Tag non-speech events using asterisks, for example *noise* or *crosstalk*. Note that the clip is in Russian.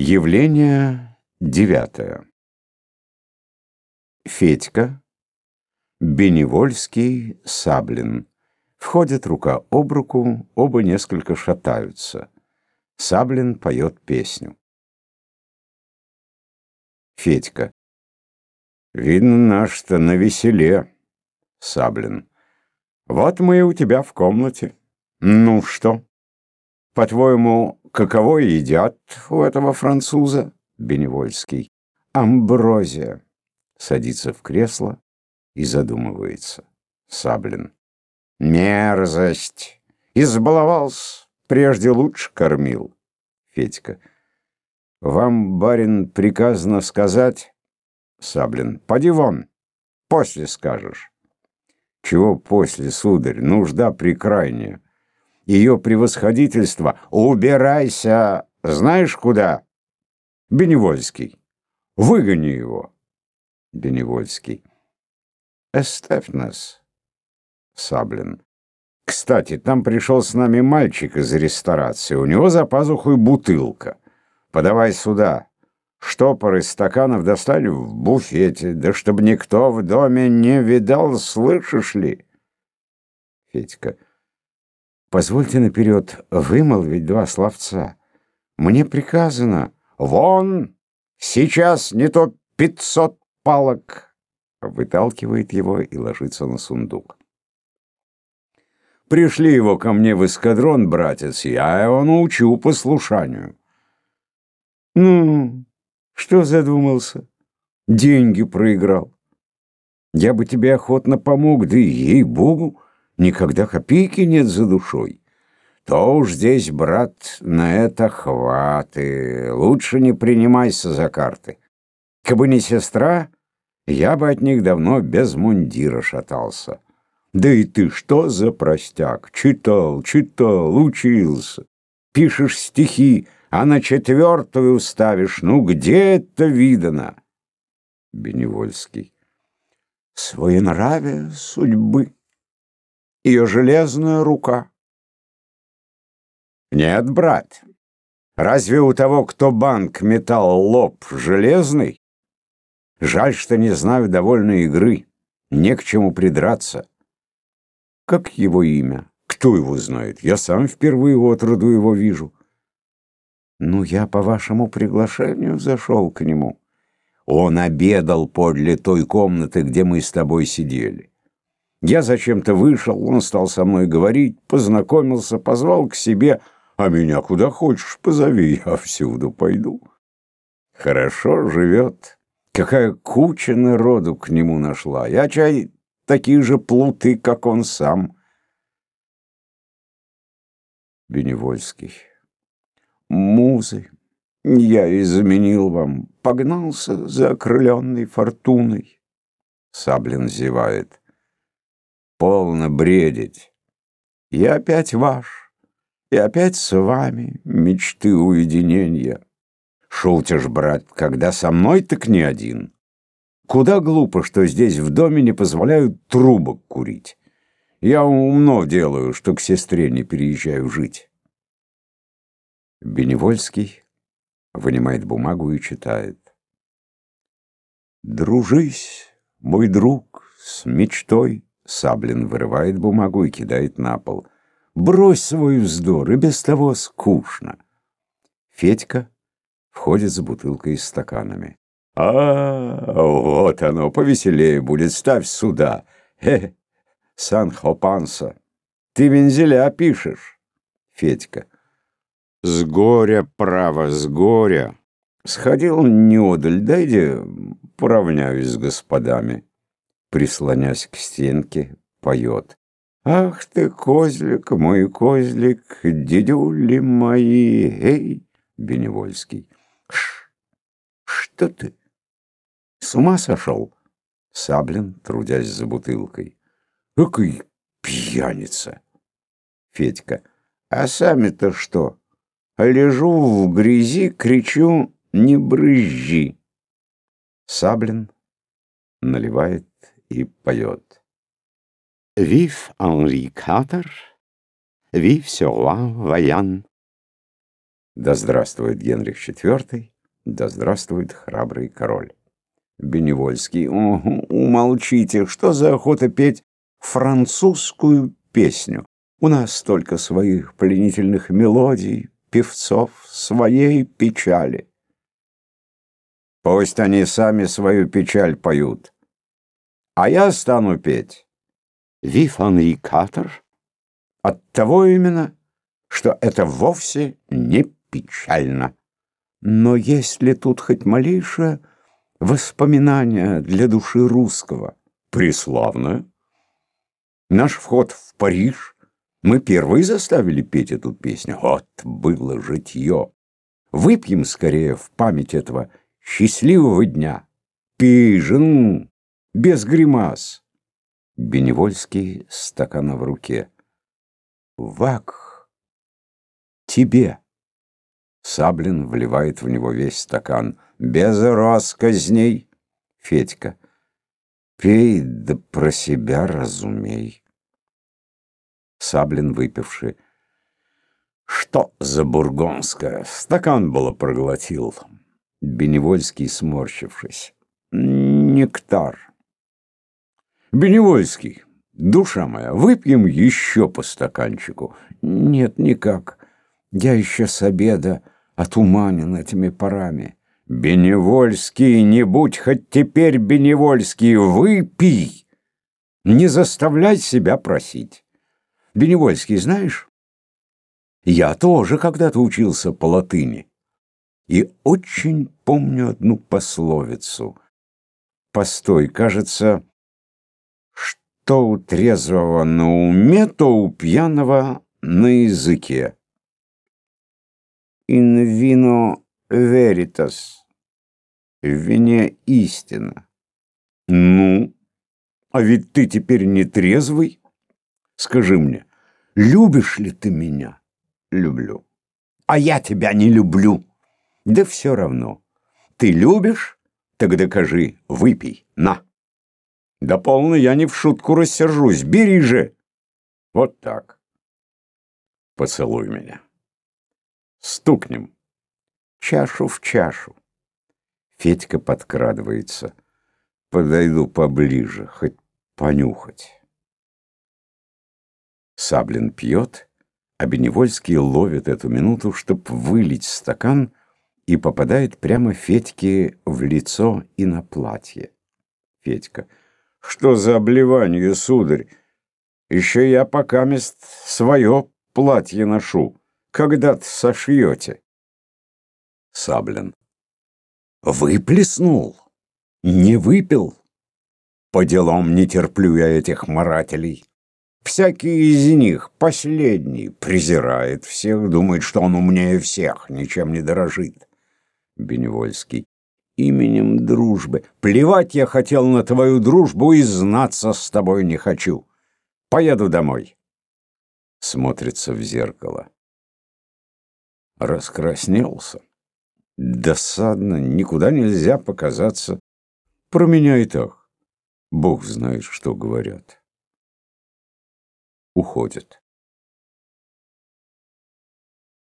Явление девятое. Федька, Беневольский, Саблин. Входят рука об руку, оба несколько шатаются. Саблин поет песню. Федька. Видно, наш-то на веселе. Саблин. Вот мы и у тебя в комнате. Ну что? По-твоему, каково едят у этого француза? Беневольский. Амброзия. Садится в кресло и задумывается. Саблин. Мерзость. Избаловался. Прежде лучше кормил. Федька. Вам, барин, приказано сказать... Саблин. Поди вон. После скажешь. Чего после, сударь? Нужда прекрайняя ее превосходительство. Убирайся! Знаешь куда? Беневольский. Выгони его. Беневольский. Оставь нас. Саблин. Кстати, там пришел с нами мальчик из ресторации. У него за пазухой бутылка. Подавай сюда. Штопор из стаканов достали в буфете. Да чтобы никто в доме не видал, слышишь ли? Федька. Позвольте наперед вымолвить два словца. Мне приказано. Вон! Сейчас не то пятьсот палок. Выталкивает его и ложится на сундук. Пришли его ко мне в эскадрон, братец, я его научу послушанию. Ну, что задумался? Деньги проиграл. Я бы тебе охотно помог, да и ей-богу, никогда копейки нет за душой. То уж здесь, брат, на это хваты. Лучше не принимайся за карты. Кабы не сестра, я бы от них давно без мундира шатался. Да и ты что за простяк? Читал, читал, учился. Пишешь стихи, а на четвертую ставишь. Ну, где это видано? Беневольский. Своенравие судьбы ее железная рука. Нет, брат, разве у того, кто банк метал лоб, железный? Жаль, что не знаю довольно игры, не к чему придраться. Как его имя? Кто его знает? Я сам впервые отроду его вижу. Ну, я по вашему приглашению зашел к нему. Он обедал подле той комнаты, где мы с тобой сидели. Я зачем-то вышел, он стал со мной говорить, познакомился, позвал к себе, а меня куда хочешь позови, *laughs* я всюду пойду. Хорошо живет. Какая куча народу к нему нашла. Я чай такие же плуты, как он сам. Беневольский. Музы, я изменил вам, погнался за окрыленной фортуной. Саблин зевает. Полно бредить. Я опять ваш, и опять с вами мечты уединения. Шутишь, брат, когда со мной, так не один. Куда глупо, что здесь в доме не позволяют трубок курить. Я умно делаю, что к сестре не переезжаю жить. Беневольский вынимает бумагу и читает. «Дружись, мой друг, с мечтой, Саблин вырывает бумагу и кидает на пол. «Брось свой вздор, и без того скучно». Федька входит с бутылкой и стаканами. «А, вот оно, повеселее будет, ставь сюда. Хе, Сан-Хопанса, ты вензеля пишешь?» Федька. «С горя, право, с горя. Сходил неодаль, дайте поравняюсь с господами» прислонясь к стенке, поет. Ах ты, козлик, мой козлик, дедюли мои, эй, Беневольский. Ш, что ты? С ума сошел? Саблин, трудясь за бутылкой. Какой пьяница! Федька. А сами-то что? Лежу в грязи, кричу, не брызжи. Саблин наливает и поет. Вив Анри Катер, вив Сюрва Ваян. Да здравствует Генрих IV, да здравствует храбрый король. Беневольский. Угу, умолчите, что за охота петь французскую песню? У нас столько своих пленительных мелодий, певцов, своей печали. Пусть они сами свою печаль поют. А я стану петь. Вив Анри Катер? От того именно, что это вовсе не печально. Но есть ли тут хоть малейшее воспоминание для души русского? Преславное. Наш вход в Париж мы первые заставили петь эту песню. Вот было житье. Выпьем скорее в память этого счастливого дня. Пижен, без гримас. Беневольский стакана в руке. Вак, тебе. Саблин вливает в него весь стакан. Без росказней. Федька. Пей, да про себя разумей. Саблин выпивший. Что за бургонское? Стакан было проглотил. Беневольский, сморщившись. Нектар. Беневольский, душа моя, выпьем еще по стаканчику. Нет, никак. Я еще с обеда отуманен этими парами. Беневольский, не будь хоть теперь Беневольский, выпей. Не заставляй себя просить. Беневольский знаешь? Я тоже когда-то учился по латыни. И очень помню одну пословицу. Постой, кажется, что у трезвого на уме, то у пьяного на языке. In vino veritas. В вине истина. Ну, а ведь ты теперь не трезвый? Скажи мне, любишь ли ты меня? Люблю. А я тебя не люблю. Да все равно. Ты любишь? Так докажи, выпей, на. Да полно, я не в шутку рассержусь. Бери же. Вот так. Поцелуй меня. Стукнем. Чашу в чашу. Федька подкрадывается. Подойду поближе, хоть понюхать. Саблин пьет, а Беневольский ловит эту минуту, чтоб вылить стакан, и попадает прямо Федьке в лицо и на платье. Федька. Что за обливание, сударь? Еще я пока мест свое платье ношу. Когда-то сошьете. Саблин. Выплеснул? Не выпил? По делам не терплю я этих марателей. Всякий из них, последний, презирает всех, думает, что он умнее всех, ничем не дорожит. Беневольский. Именем дружбы. Плевать я хотел на твою дружбу и знаться с тобой не хочу. Поеду домой. Смотрится в зеркало. Раскраснелся. Досадно, никуда нельзя показаться. Про меня и так. Бог знает, что говорят уходит.